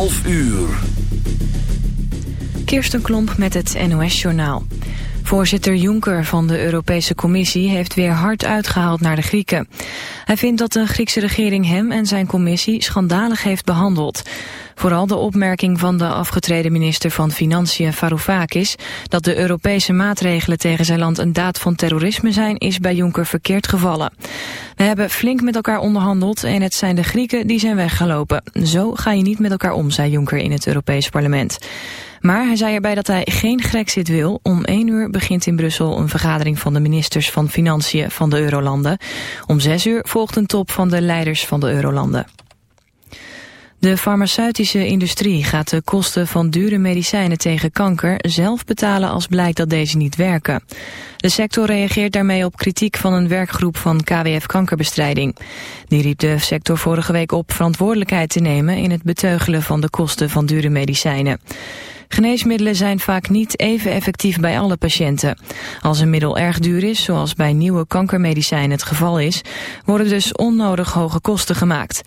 11 uur. Kirsten Klomp met het NOS-journaal. Voorzitter Juncker van de Europese Commissie heeft weer hard uitgehaald naar de Grieken. Hij vindt dat de Griekse regering hem en zijn commissie schandalig heeft behandeld. Vooral de opmerking van de afgetreden minister van Financiën Varoufakis... dat de Europese maatregelen tegen zijn land een daad van terrorisme zijn... is bij Juncker verkeerd gevallen. We hebben flink met elkaar onderhandeld en het zijn de Grieken die zijn weggelopen. Zo ga je niet met elkaar om, zei Juncker in het Europees parlement. Maar hij zei erbij dat hij geen Grexit wil. Om één uur begint in Brussel een vergadering van de ministers van Financiën van de Eurolanden. Om zes uur volgt een top van de leiders van de Eurolanden. De farmaceutische industrie gaat de kosten van dure medicijnen tegen kanker zelf betalen als blijkt dat deze niet werken. De sector reageert daarmee op kritiek van een werkgroep van KWF Kankerbestrijding. Die riep de sector vorige week op verantwoordelijkheid te nemen in het beteugelen van de kosten van dure medicijnen. Geneesmiddelen zijn vaak niet even effectief bij alle patiënten. Als een middel erg duur is, zoals bij nieuwe kankermedicijnen het geval is, worden dus onnodig hoge kosten gemaakt.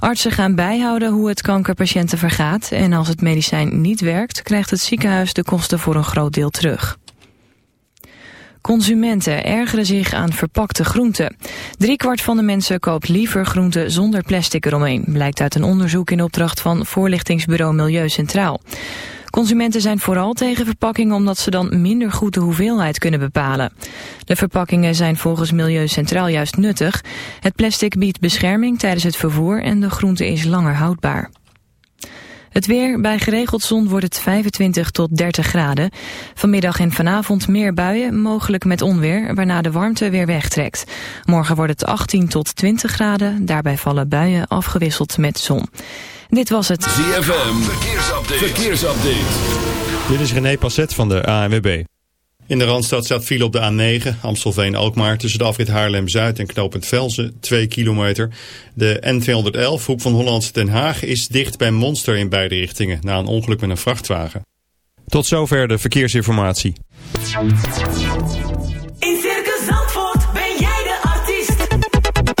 Artsen gaan bijhouden hoe het kankerpatiënten vergaat en als het medicijn niet werkt, krijgt het ziekenhuis de kosten voor een groot deel terug. Consumenten ergeren zich aan verpakte groenten. kwart van de mensen koopt liever groenten zonder plastic eromheen, blijkt uit een onderzoek in opdracht van voorlichtingsbureau Milieu Centraal. Consumenten zijn vooral tegen verpakkingen omdat ze dan minder goed de hoeveelheid kunnen bepalen. De verpakkingen zijn volgens Milieu Centraal juist nuttig. Het plastic biedt bescherming tijdens het vervoer en de groente is langer houdbaar. Het weer, bij geregeld zon wordt het 25 tot 30 graden. Vanmiddag en vanavond meer buien, mogelijk met onweer, waarna de warmte weer wegtrekt. Morgen wordt het 18 tot 20 graden, daarbij vallen buien afgewisseld met zon. Dit was het ZFM Verkeersupdate. Verkeersupdate. Dit is René Passet van de ANWB. In de Randstad staat file op de A9, Amstelveen-Alkmaar... tussen de afrit Haarlem-Zuid en knooppunt Velzen, 2 kilometer. De N211, hoek van Hollandse Den Haag, is dicht bij Monster in beide richtingen... na een ongeluk met een vrachtwagen. Tot zover de verkeersinformatie.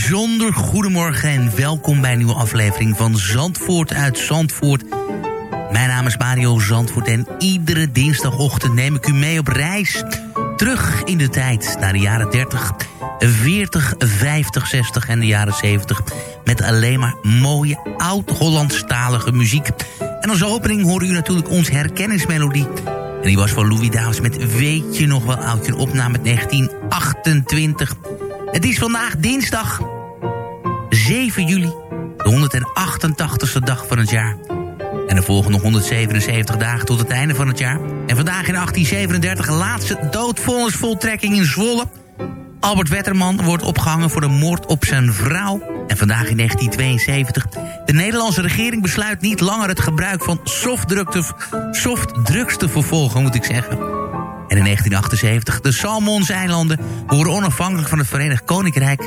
Bijzonder goedemorgen en welkom bij een nieuwe aflevering van Zandvoort uit Zandvoort. Mijn naam is Mario Zandvoort en iedere dinsdagochtend neem ik u mee op reis. Terug in de tijd naar de jaren 30, 40, 50, 60 en de jaren 70. Met alleen maar mooie oud-Hollandstalige muziek. En als opening horen u natuurlijk onze herkenningsmelodie. En die was van Louis Davis met Weet je nog wel oudje, een opname uit 1928... Het is vandaag dinsdag 7 juli, de 188ste dag van het jaar. En de volgende 177 dagen tot het einde van het jaar. En vandaag in 1837 laatste doodvonnisvoltrekking in Zwolle. Albert Wetterman wordt opgehangen voor de moord op zijn vrouw. En vandaag in 1972. De Nederlandse regering besluit niet langer het gebruik van softdrugs softdrugs te vervolgen, moet ik zeggen. En in 1978, de Salmonseilanden worden onafhankelijk van het Verenigd Koninkrijk.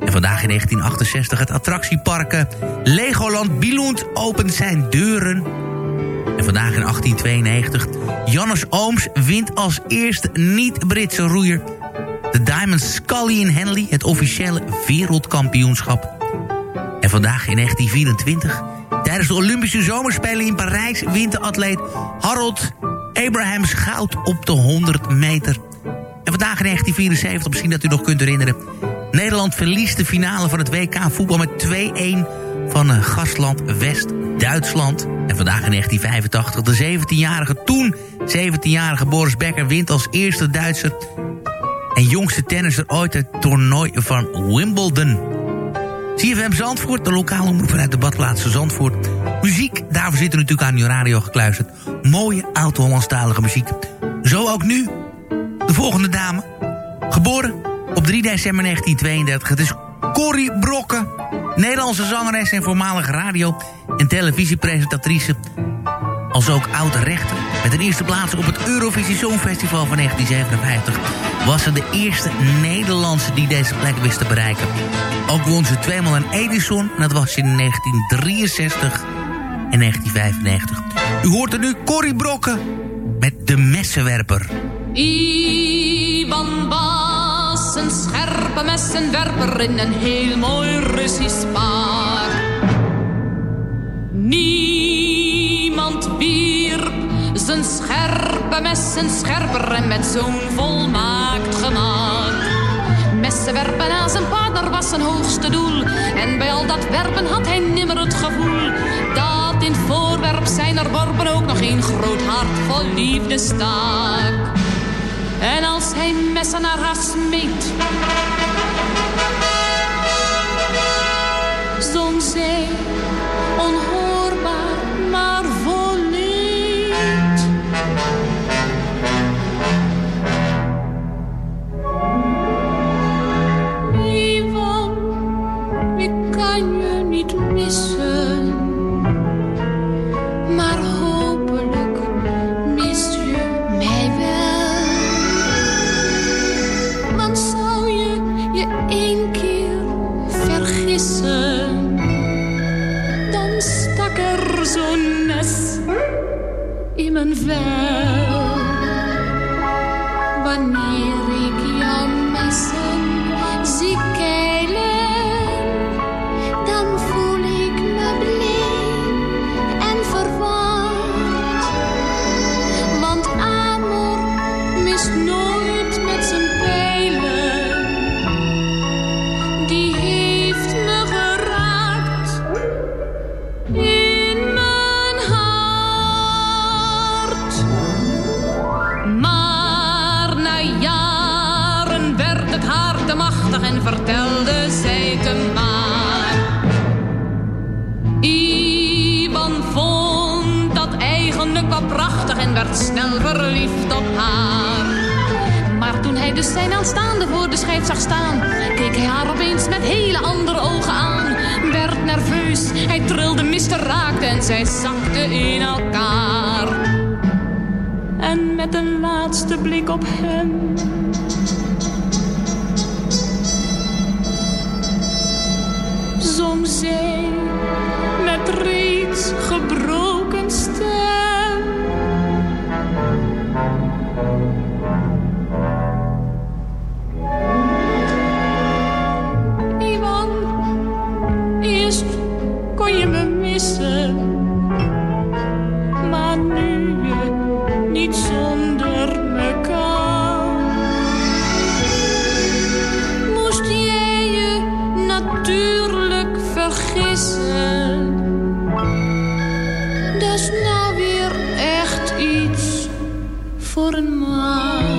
En vandaag in 1968 het attractiepark Legoland Billund opent zijn deuren. En vandaag in 1892, Jannes Ooms wint als eerste niet-Britse roeier... de Diamond Scully in Henley, het officiële wereldkampioenschap. En vandaag in 1924, tijdens de Olympische Zomerspelen in Parijs... wint de atleet Harold Abrahams goud op de 100 meter. En vandaag in 1974, misschien dat u nog kunt herinneren... Nederland verliest de finale van het WK voetbal met 2-1 van uh, gastland West-Duitsland. En vandaag in 1985, de 17-jarige, toen 17-jarige Boris Becker... wint als eerste Duitser en jongste tennisser ooit het toernooi van Wimbledon. CFM Zandvoort, de lokale omroep vanuit de badplaatsen Zandvoort. Muziek, daarvoor zitten we natuurlijk aan uw radio gekluisterd. Mooie oud-Hollandstalige muziek. Zo ook nu, de volgende dame. Geboren op 3 december 1932. Het is Corrie Brokken, Nederlandse zangeres en voormalige radio- en televisiepresentatrice. Als ook oud-rechter. Met een eerste plaats op het Eurovisie Songfestival van 1957... was ze de eerste Nederlandse die deze plek wist te bereiken. Ook won ze tweemaal een Edison en dat was in 1963... 1995. U hoort er nu Corrie Brokken met De Messenwerper. Ivan Baas, een scherpe messenwerper in een heel mooi Russisch paar. Niemand wierp zijn scherpe messen scherper en met zo'n volmaakt gemaakt. Messen werpen aan zijn partner was zijn hoogste doel. En bij al dat werpen had hij nimmer het gevoel dat in het voorwerp zijner ook nog een groot hart vol liefde staak. En als hij messen naar haar smeet, zong zij onhoorbaar voor een maand.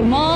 En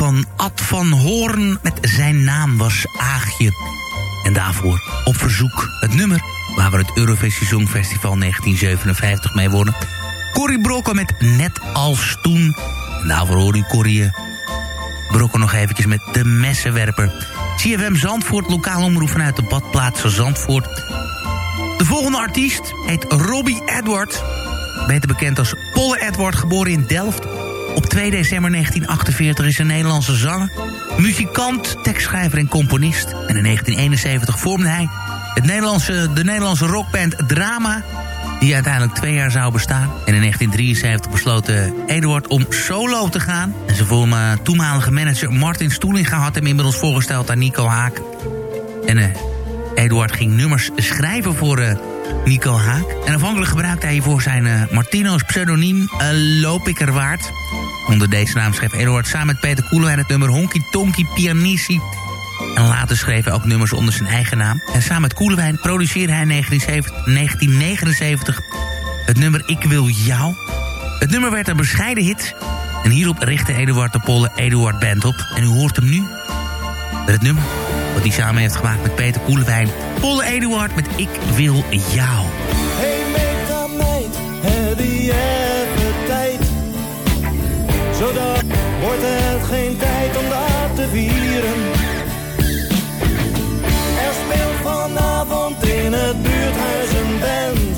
van Ad van Hoorn met zijn naam was Aagje. En daarvoor op verzoek het nummer waar we het Eurovisie Songfestival 1957 mee wonnen. Corrie Brokken met Net als toen. En daarvoor hoor u Corrie eh, Brokken nog eventjes met de messenwerper. CFM Zandvoort, lokaal omroep vanuit de badplaats van Zandvoort. De volgende artiest heet Robbie Edward. Beter bekend als Polle Edward, geboren in Delft. Op 2 december 1948 is een Nederlandse zanger, muzikant, tekstschrijver en componist. En in 1971 vormde hij het Nederlandse, de Nederlandse rockband Drama... die uiteindelijk twee jaar zou bestaan. En in 1973 besloot eh, Eduard om solo te gaan. En zijn voorma- toenmalige manager Martin Stoelinga had hem inmiddels voorgesteld aan Nico Haak. En eh, Eduard ging nummers schrijven voor eh, Nico Haak. En afhankelijk gebruikte hij voor zijn Martino's pseudoniem eh, Loop ik er waard. Onder deze naam schreef Eduard samen met Peter Koelewijn het nummer Honky Tonky Pianissi. En later schreef hij ook nummers onder zijn eigen naam. En samen met Koelewijn produceerde hij in 1977 1979 het nummer Ik Wil Jou. Het nummer werd een bescheiden hit. En hierop richtte Eduard de Polle Eduard Band op. En u hoort hem nu met het nummer wat hij samen heeft gemaakt met Peter Koelewijn. Polle Eduard met Ik Wil Jou. Hey Zodat wordt het geen tijd om dat te vieren. Er speelt vanavond in het buurthuis een band.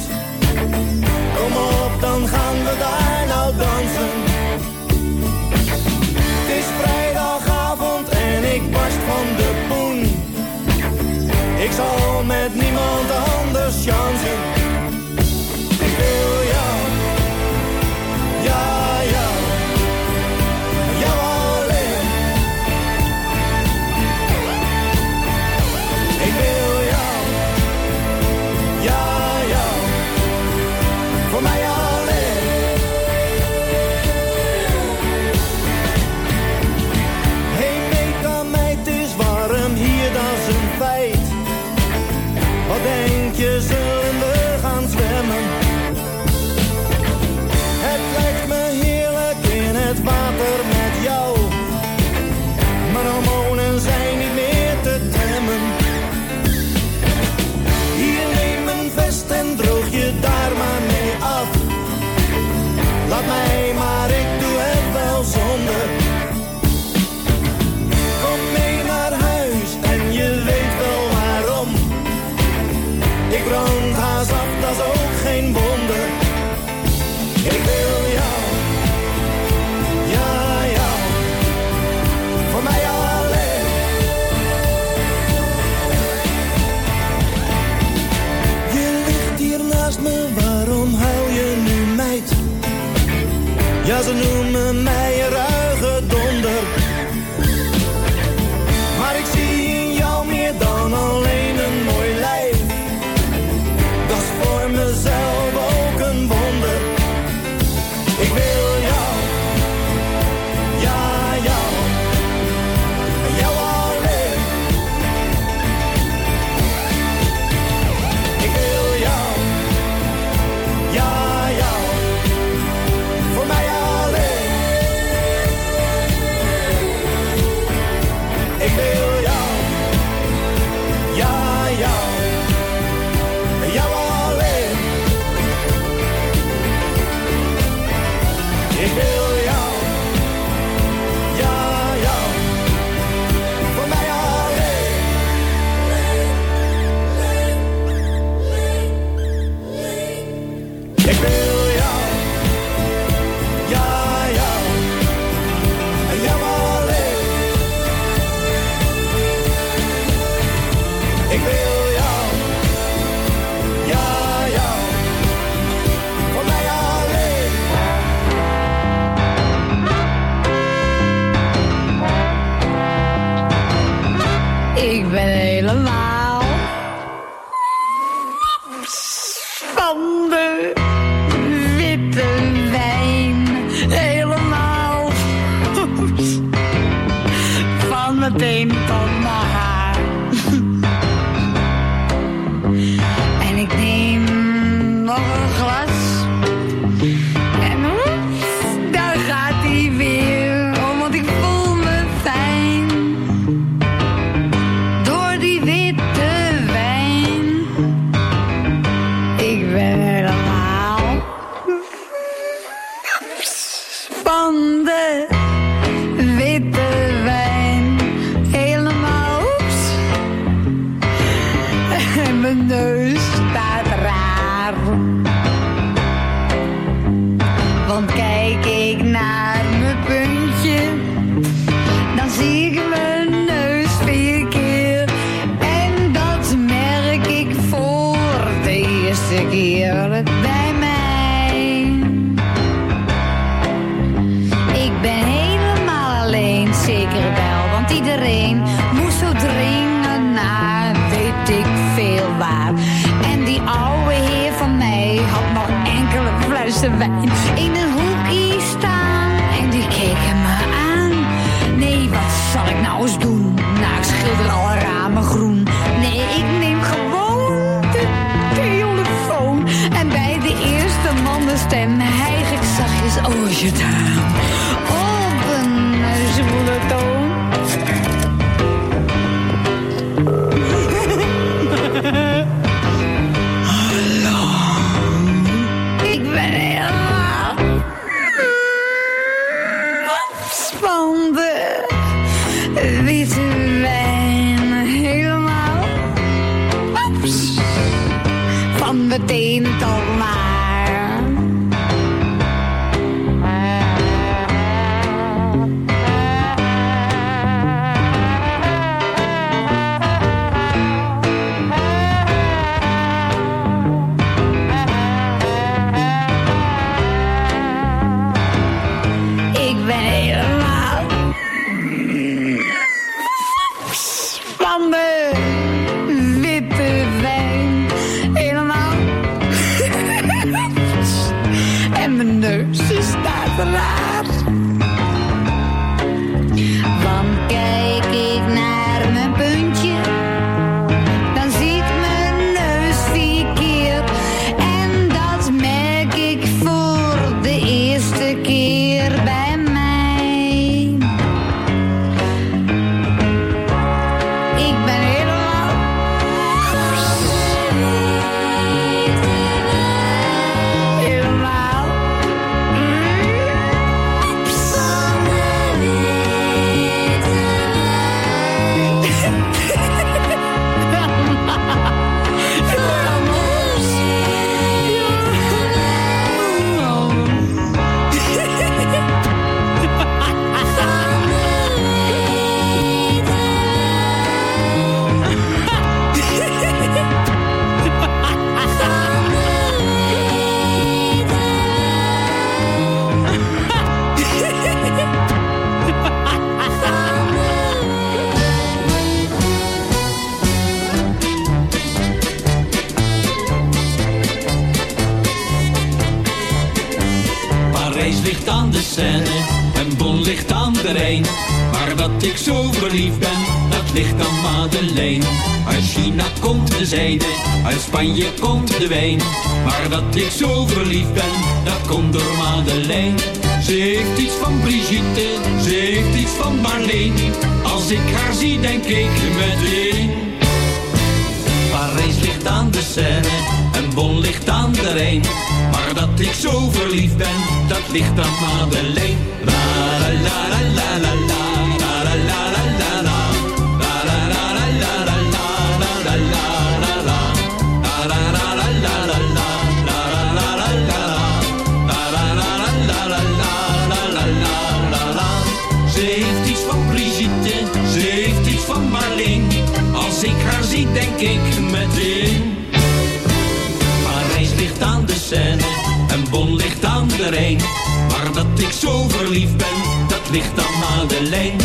ik zo verliefd ben, dat ligt aan Madeleine.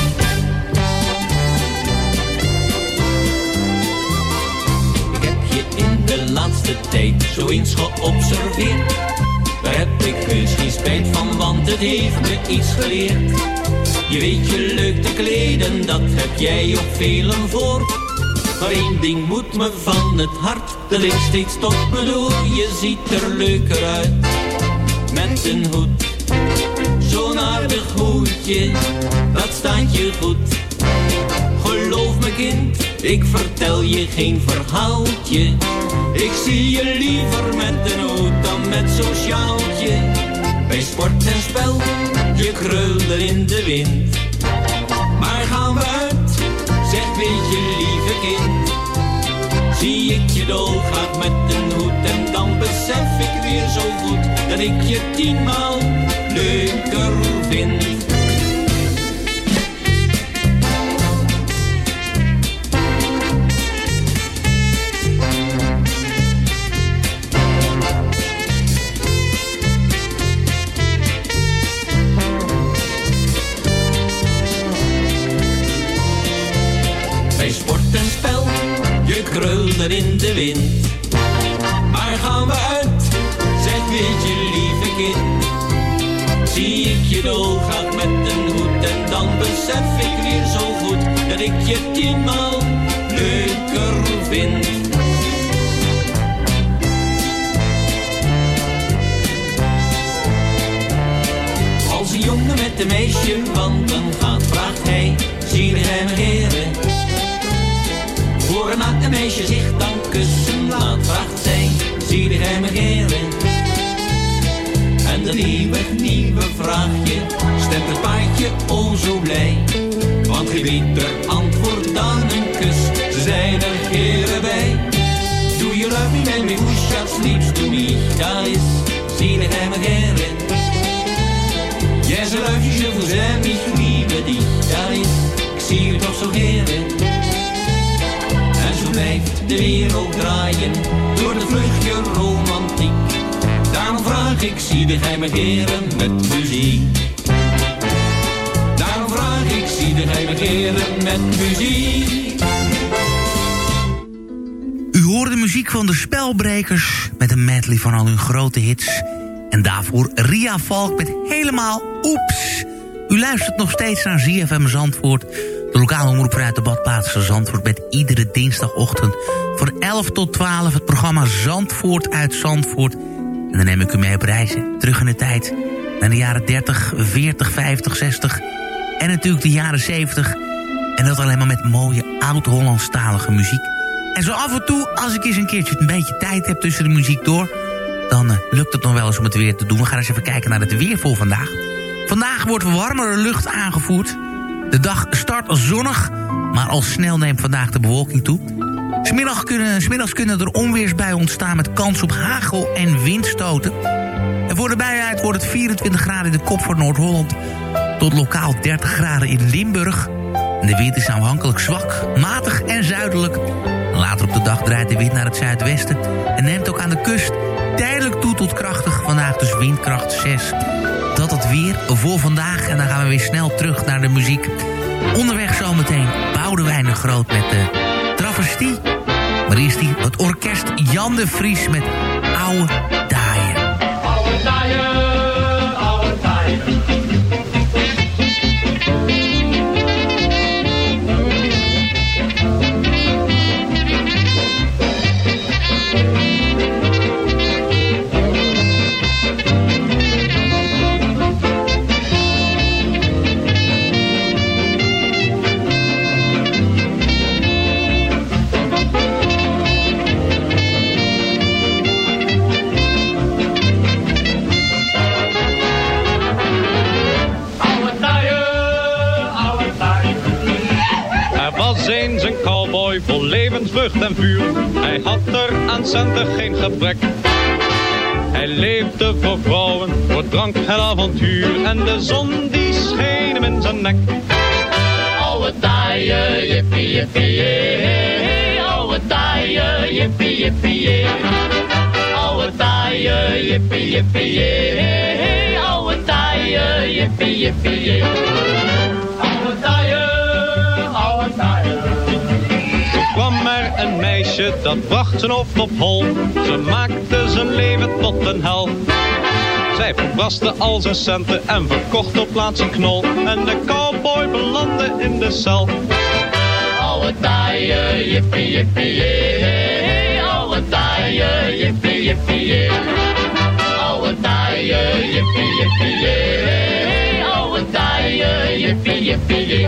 Ik heb je in de laatste tijd zo eens geobserveerd. Daar heb ik heus geen spijt van, want het heeft me iets geleerd. Je weet je leuk te kleden, dat heb jij op velen voor. Maar één ding moet me van het hart, dat ik steeds tot bedoel. Je ziet er leuker uit, met een hoed Aardig hoedje, dat staat je goed. Geloof me kind, ik vertel je geen verhaaltje. Ik zie je liever met een hoed dan met zo'n sjaaltje. Bij sport en spel, je krullen in de wind. Maar gaan we uit, zeg weet je lieve kind. Zie ik je dolgraag met een hoed en dan besef ik weer zo goed dat ik je tienmaal leuker vind. Bij en spel, je krullen in de wind. Ik je dolgraag met een hoed en dan besef ik weer zo goed dat ik je tienmaal leuker vind. Als een jongen met een meisje wandelen gaat, vraagt hij, zie je hem heren? Voor een meisje zich dan kussen laat, vraagt zij, zie je hem heren? Dat nieuwe, nieuwe vraagje stemt het paardje o zo blij. Want geen beter antwoord dan een kus, ze zijn er heren bij. Do you love me, me who shall sleeps to me? Dat is, je hem heren? Yes, I love you, je vous aime, ich liebe dich. Dat is, ik zie je toch zo heren. En zo blijft de wereld draaien door de vluchtje romantiek. Daarom vraag ik, zie de geheime heren met muziek. Daarom vraag ik, zie de geheime heren met muziek. U hoorde de muziek van de Spelbrekers met een medley van al hun grote hits. En daarvoor Ria Valk met helemaal Oeps. U luistert nog steeds naar ZFM Zandvoort. De lokale omroep vanuit de badplaats van Zandvoort... met iedere dinsdagochtend van 11 tot 12 het programma Zandvoort uit Zandvoort. En dan neem ik u mee op reizen. Terug in de tijd naar de jaren 30, 40, 50, 60... en natuurlijk de jaren 70. En dat alleen maar met mooie oud-Hollandstalige muziek. En zo af en toe, als ik eens een keertje een beetje tijd heb tussen de muziek door... dan eh, lukt het nog wel eens om het weer te doen. We gaan eens even kijken naar het weer voor vandaag. Vandaag wordt warmere lucht aangevoerd. De dag start zonnig, maar al snel neemt vandaag de bewolking toe. Smiddag kunnen, smiddags kunnen er onweersbuien ontstaan met kans op hagel en windstoten. En voor de buien wordt het 24 graden in de kop voor Noord-Holland... tot lokaal 30 graden in Limburg. De wind is aanhankelijk zwak, matig en zuidelijk. Later op de dag draait de wind naar het zuidwesten... en neemt ook aan de kust tijdelijk toe tot krachtig. Vandaag dus windkracht 6 dat het weer voor vandaag. En dan gaan we weer snel terug naar de muziek. Onderweg zometeen Boudewijn de Groot met de travestie. Maar eerst die, het orkest Jan de Vries met Oude Daaien. Oude Daaien, oude Daaien. Levensvrucht en vuur. Hij had er aan centen geen gebrek. Hij leefde voor vrouwen, voor drank en avontuur. En de zon die scheen hem in zijn nek. Oude Daaien, jippie, jippie, jee. Oude Daaien, jippie, jippie, jee. Oude Daaien, jippie, jippie, jee. Oude Daaien, jippie, jippie, jee. Kwam er een meisje, dat bracht zijn hoofd op hol. Ze maakte zijn leven tot een hel. Zij verbraste al zijn centen en verkocht op plaats een knol. En de cowboy belandde in de cel. Oude taaie, jippie, jippie, jee. Oude taaie, jippie, jippie, jee. Oude taaie, jippie, jippie, jee. Oude taaie, jippie, jippie, jee.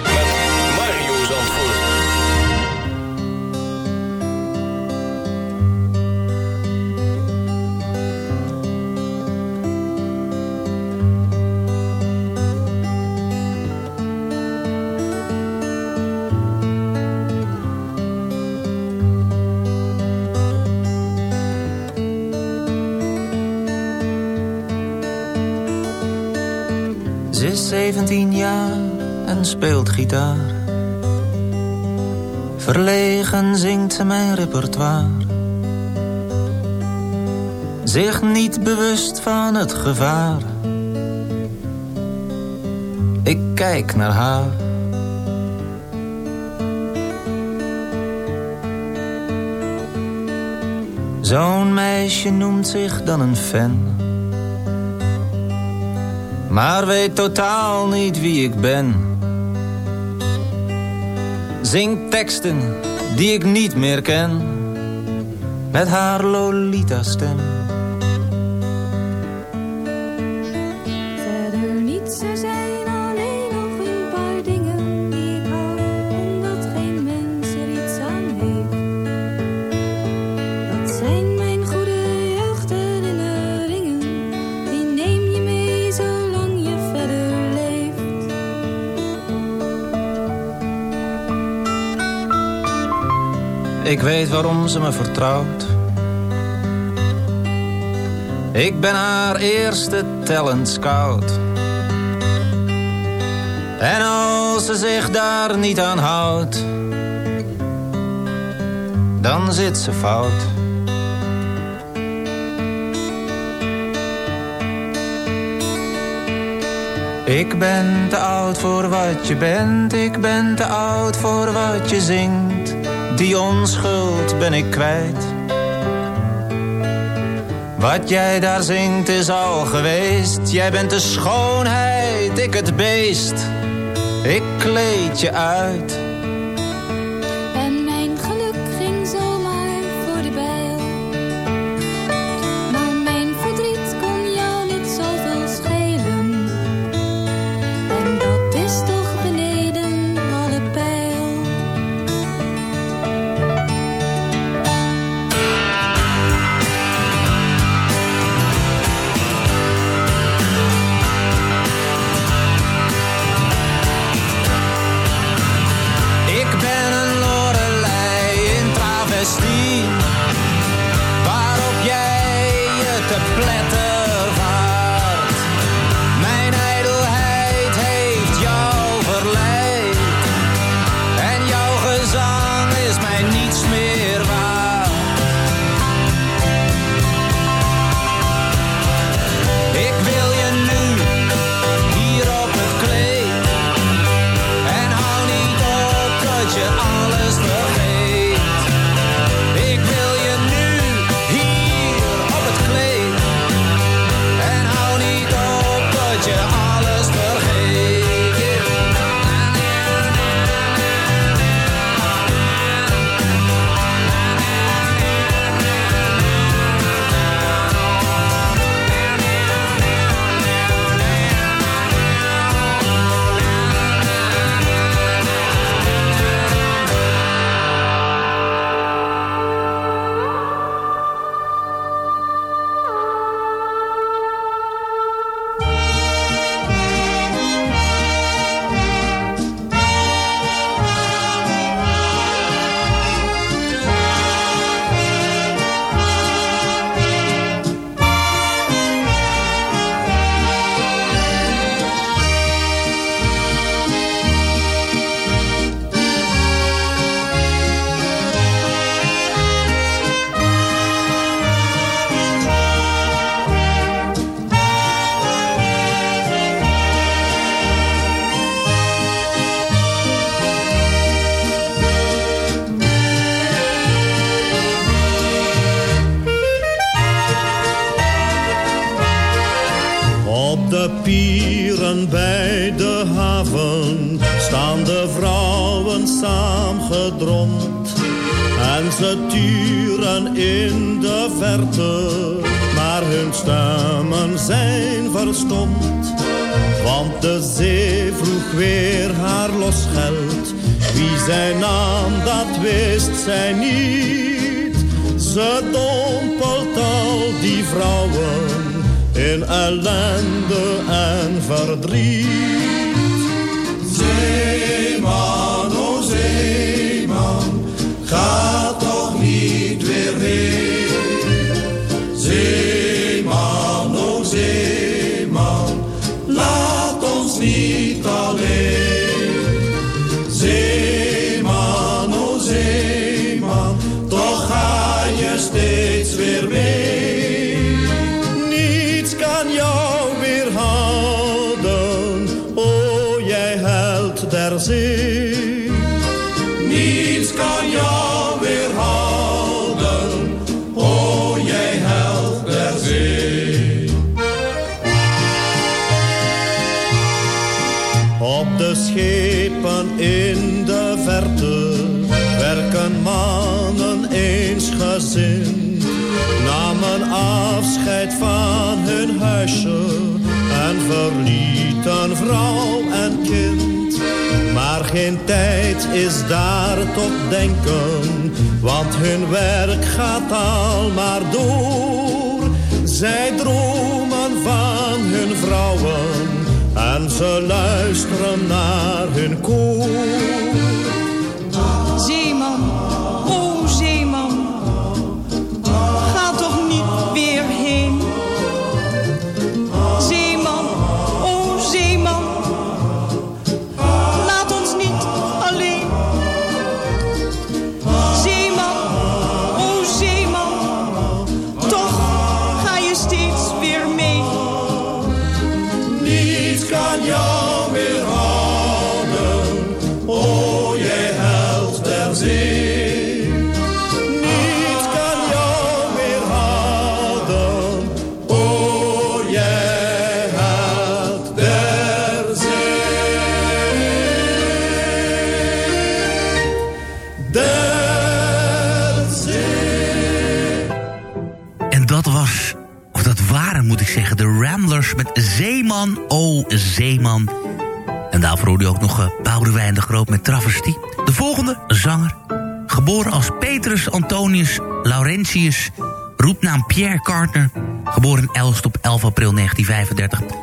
Ze is 17 jaar en speelt gitaar. Verlegen zingt ze mijn repertoire. Zich niet bewust van het gevaar. Ik kijk naar haar. Zo'n meisje noemt zich dan een fan. Maar weet totaal niet wie ik ben. Zing teksten die ik niet meer ken. Met haar Lolita Ik weet waarom ze me vertrouwt. Ik ben haar eerste talent scout. En als ze zich daar niet aan houdt, dan zit ze fout. Ik ben te oud voor wat je bent, ik ben te oud voor wat je zingt. Die onschuld ben ik kwijt. Wat jij daar zingt is al geweest. Jij bent de schoonheid, ik het beest. Ik kleed je uit. Afscheid van hun huisje en verlieten vrouw en kind. Maar geen tijd is daar tot denken, want hun werk gaat al maar door. Zij dromen van hun vrouwen en ze luisteren naar hun koor. Ramblers met Zeeman, oh Zeeman. En daarvoor hoorde u ook nog uh, Boudewijn de Groot met Travestie. De volgende, zanger, geboren als Petrus Antonius Laurentius, roepnaam Pierre Carter, geboren in Elst op 11 april 1935.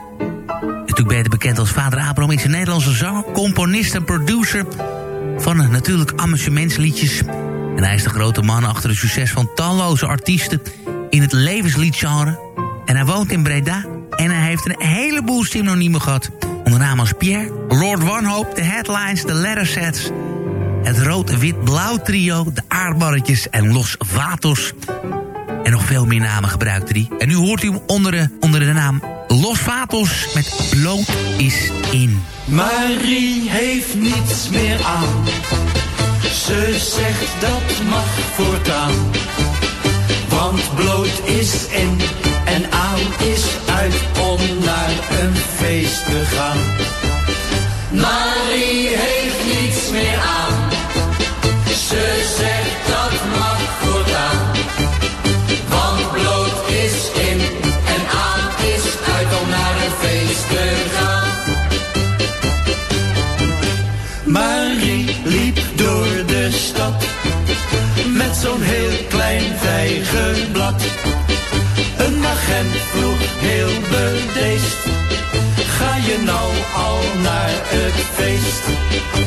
Natuurlijk beter bekend als vader Abraham is een Nederlandse zanger, componist en producer van uh, natuurlijk amusementsliedjes. En hij is de grote man achter het succes van talloze artiesten in het levensliedgenre. En hij woont in Breda en hij heeft een heleboel synoniemen gehad. Onder naam als Pierre, Lord Wanhope, de Headlines, de Lettersets... het Rood-Wit-Blauw trio, de Aardbarretjes en Los Vatos... En nog veel meer namen gebruikte hij. En nu hoort u hem onder de, onder de naam Los Vatos met Bloot is in. Marie heeft niets meer aan. Ze zegt dat mag voortaan. Want bloot is in en aan is uit om naar een feest te gaan. Marie heeft niets meer aan. Ga je nou al naar het feest?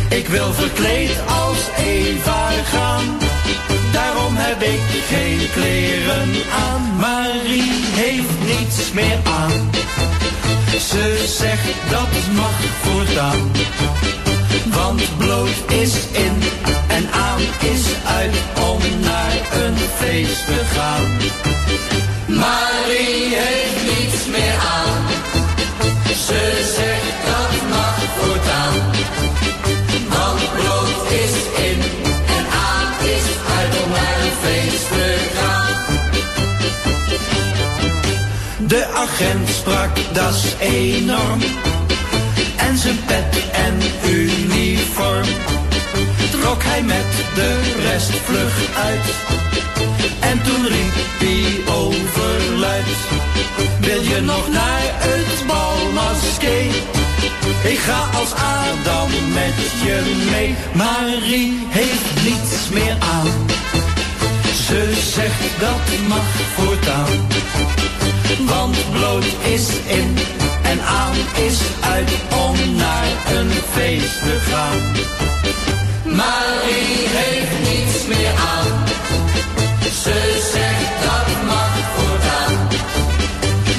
Ik wil verkleed als Eva gaan, daarom heb ik geen kleren aan. Marie heeft niets meer aan, ze zegt dat mag voortaan. Want bloot is in en aan is uit om naar een feest te gaan. Agent sprak, dat enorm. En zijn pet en uniform trok hij met de rest vlug uit. En toen riep hij overluid, wil je nog naar het balmaskee? Ik ga als Adam met je mee. Marie heeft niets meer aan. Ze zegt dat mag voortaan. Want bloot is in en aan is uit om naar een feest te gaan. Marie heeft niets meer aan. Ze zegt dat mag voortaan.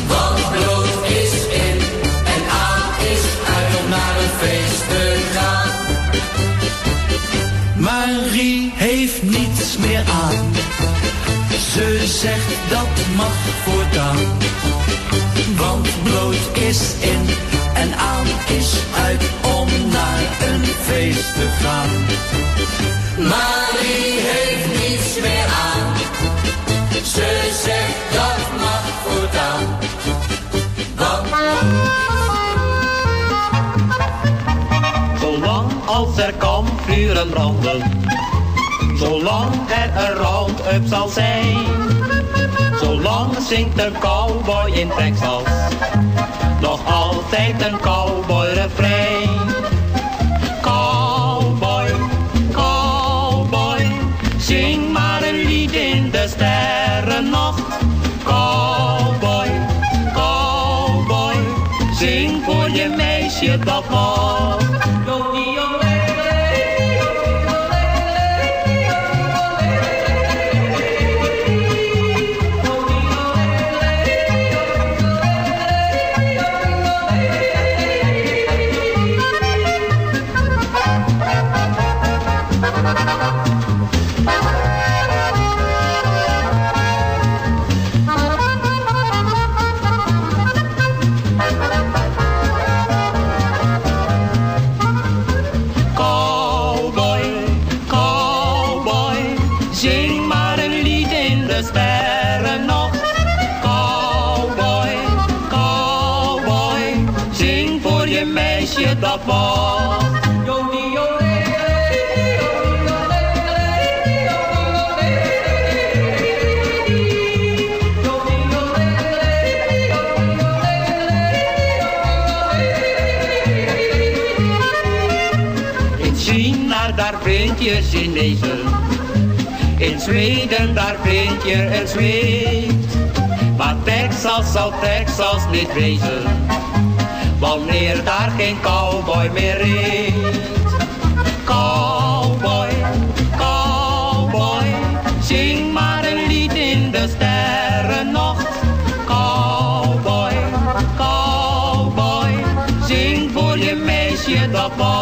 Want bloot is in en aan is uit om naar een feest te gaan. Marie heeft niets meer aan. Ze zegt dat mag is in en aan is uit om naar een feest te gaan. Marie heeft niets meer aan. Ze zegt dat mag voortaan. Zolang als er kampvuren branden, zolang er een round-up zal zijn, zolang zingt een cowboy in Texas, altijd een cowboy refrein. Cowboy, cowboy, zing maar een lied in de sterrennacht. Cowboy, cowboy, zing voor je meisje mag. In Zweden, daar vind je het zweet. Maar Texas zal Texas niet wezen. Wanneer daar geen cowboy meer reed. Cowboy, cowboy, zing maar een lied in de sterrennacht. Cowboy, cowboy, zing voor je meisje dat.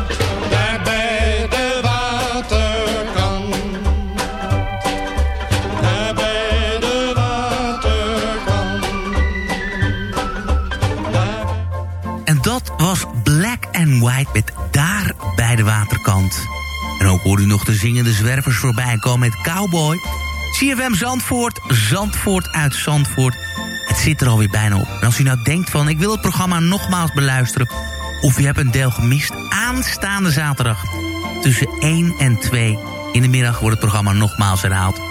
White met Daar bij de waterkant. En ook hoorde u nog de zingende zwervers voorbij komen met Cowboy. CFM Zandvoort, Zandvoort uit Zandvoort. Het zit er alweer bijna op. En als u nou denkt van, ik wil het programma nogmaals beluisteren... of u hebt een deel gemist, aanstaande zaterdag... tussen 1 en 2 in de middag wordt het programma nogmaals herhaald.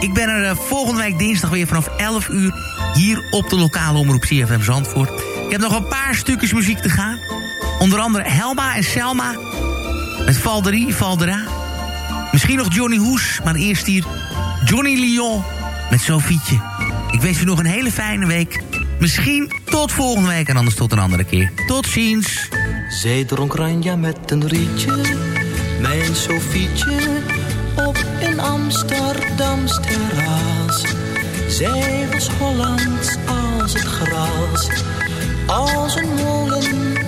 Ik ben er eh, volgende week dinsdag weer vanaf 11 uur... hier op de lokale omroep CFM Zandvoort. Ik heb nog een paar stukjes muziek te gaan. Onder andere Helma en Selma met Valderie, Valdera. Misschien nog Johnny Hoes, maar eerst hier Johnny Lyon met Sofietje. Ik wens u nog een hele fijne week. Misschien tot volgende week en anders tot een andere keer. Tot ziens. Zij dronk Ranja met een rietje, mijn Sofietje, op een Amsterdams terras. Zij was Hollands als het gras, als een molen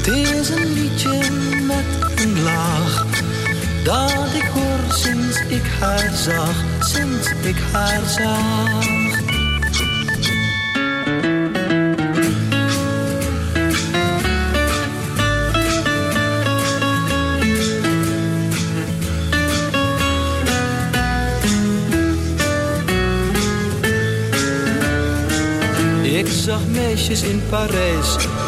Het is een liedje met een laag. Dat ik hoor sinds ik haar zag, sinds ik haar zag. Ik zag meisjes in Parijs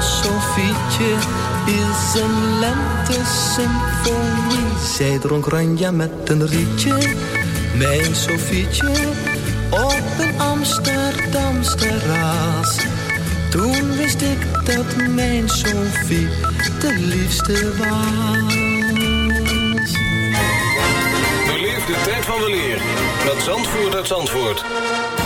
als Sofietje is een lente-symfonie. Zij dronk ranja met een rietje, mijn Sofietje, op een Amsterdams terras. Toen wist ik dat mijn Sofie de liefste was. Beleef de tijd van weleer met Zandvoort uit Zandvoort.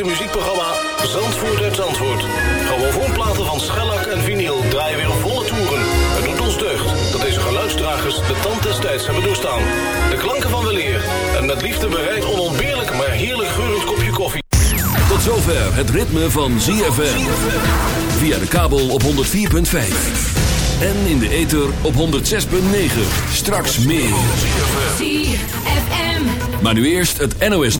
al historische muziekprogramma Zandvoort uit Zandvoort. Grammofoonplaten van schellak en vinyl draaien weer op volle toeren. Het doet ons deugd dat deze geluidsdragers de tand des tijds hebben doorstaan. De klanken van weleer. En met liefde bereid onontbeerlijk maar heerlijk geurend kopje koffie. Tot zover het ritme van ZFM. Via de kabel op 104.5. En in de ether op 106.9. Straks meer. ZFM. Maar nu eerst het NOS.